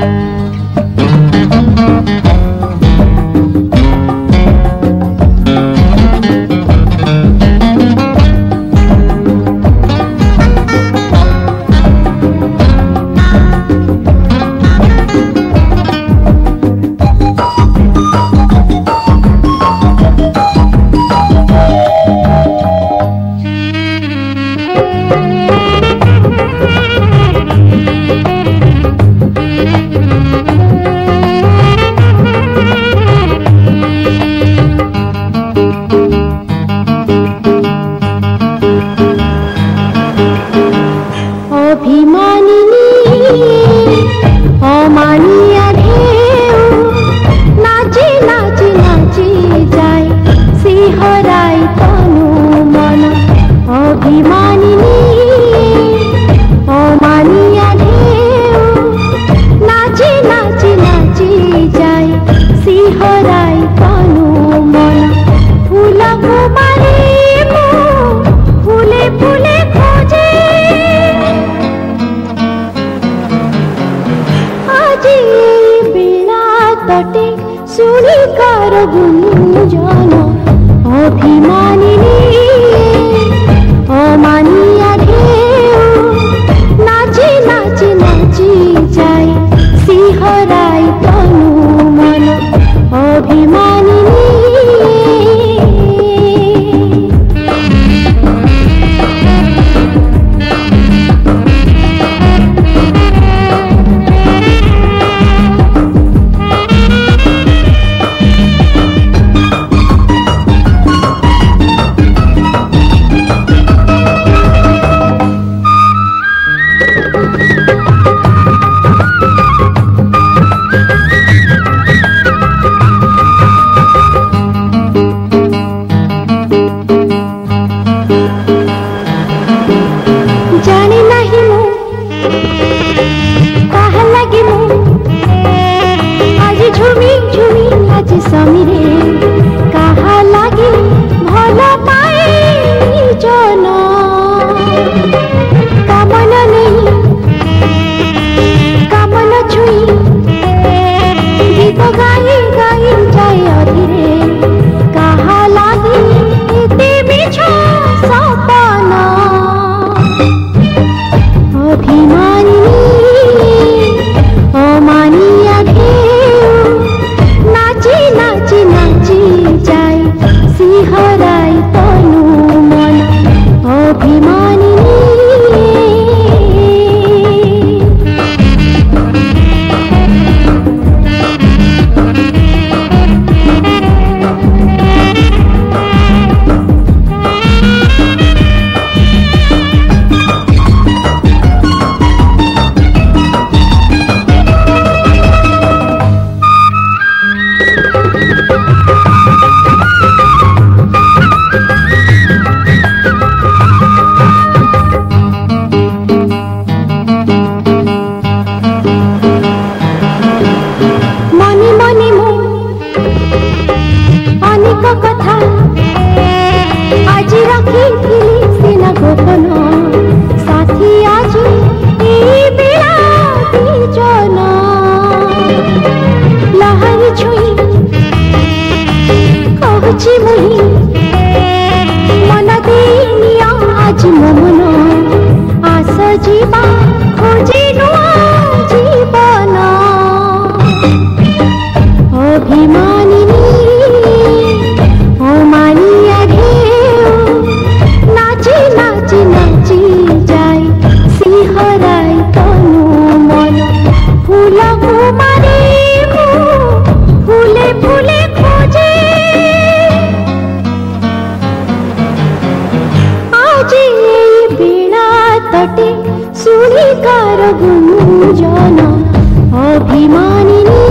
Thank you. बाटे सुनी कारगुन जाना अभिमानिनी जिसमिरे Có 他 सुर जाना अभिमानिनी